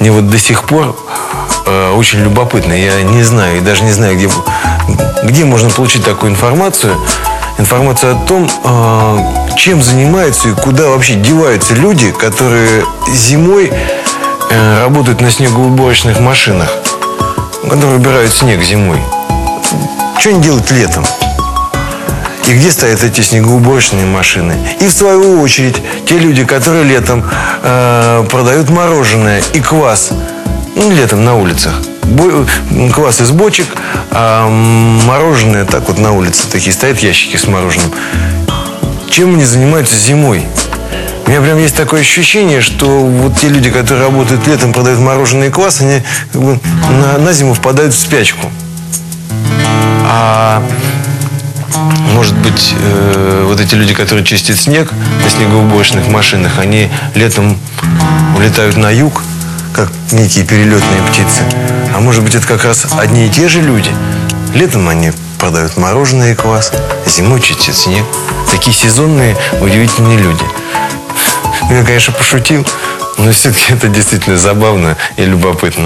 мне вот до сих пор э, очень любопытно. Я не знаю, и даже не знаю, где, где можно получить такую информацию. Информацию о том, э, чем занимаются и куда вообще деваются люди, которые зимой э, работают на снегоуборочных машинах, которые убирают снег зимой. Что они делают летом? И где стоят эти снегоуборочные машины? И в свою очередь, те люди, которые летом э, продают мороженое и квас, ну, летом на улицах. Квас из бочек, а мороженое так вот на улице такие стоят ящики с мороженым. Чем они занимаются зимой? У меня прям есть такое ощущение, что вот те люди, которые работают летом, продают мороженое и квас, они как бы на, на зиму впадают в спячку. А может быть, э, вот эти люди, которые чистят снег на снегоуборочных машинах, они летом улетают на юг, как некие перелетные птицы. А может быть, это как раз одни и те же люди. Летом они продают мороженое и квас, зимой чистят снег. Такие сезонные, удивительные люди. Я, конечно, пошутил, но все-таки это действительно забавно и любопытно.